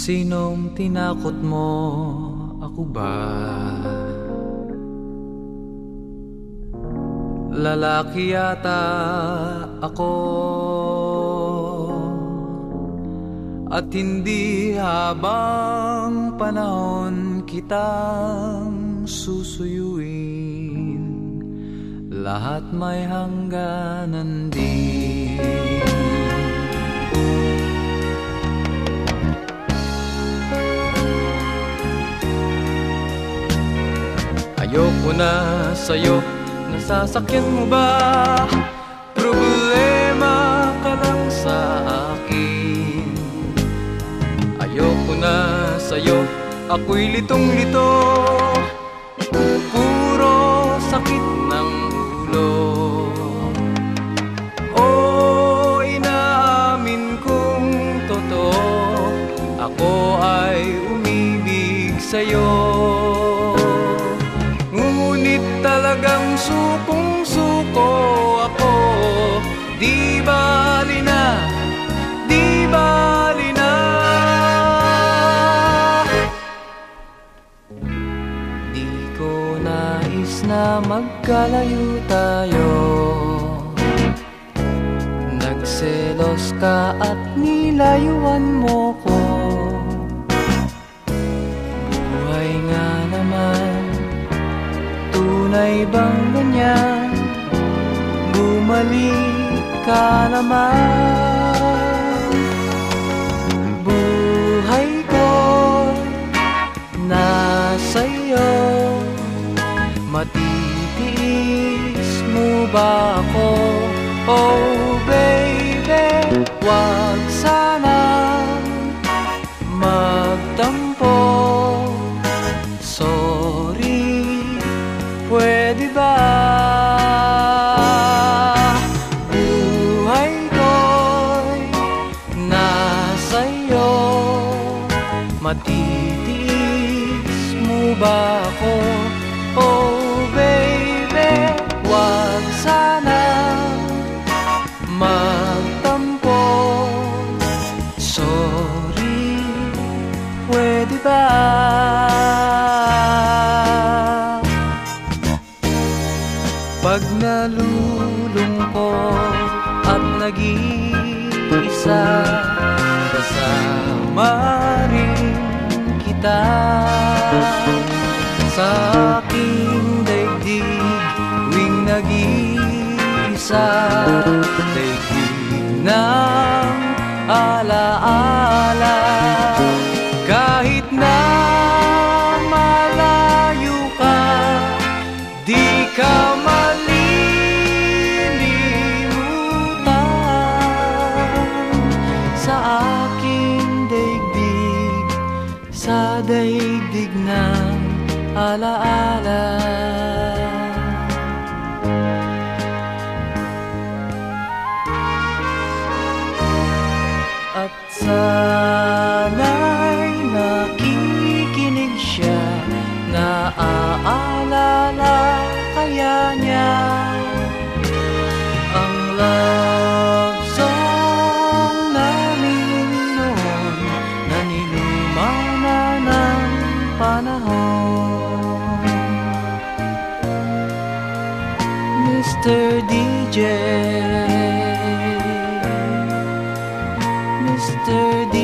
Sinong tinakot mo? Ako ba? Lalaki yata ako At hindi habang panahon kitang susuyuin Lahat may hangganan din Ayoko na sa'yo. Nasasakyan mo ba? Problema ka lang sa akin. Ayoko na sa'yo. Ako'y litong-lito. Puro sakit ng ulo. Oh, inaamin kong totoo. Ako ay umibig sa'yo talagang sukong-suko ako. Di bali na, di bali na. Di ko nais na magkalayo tayo. Nagselos ka at nilayuan mo ko Tunay bang ganyan Bumalik ka naman. Buhay ko Nasa iyo Matitiis mo ba ako? Oh baby Wag Matitiis mo ba ako? Oh baby Wag sana Magtampo Sorry Pwede ba? Pag nalulungkot at nag-iisa kita Sa aking daigdig Tuwing nag-iisa. Daigdig ng Sa daigdig ng alaala. At sana'y nakikinig siya Naaalala kaya niya Mr. DJ Mr. DJ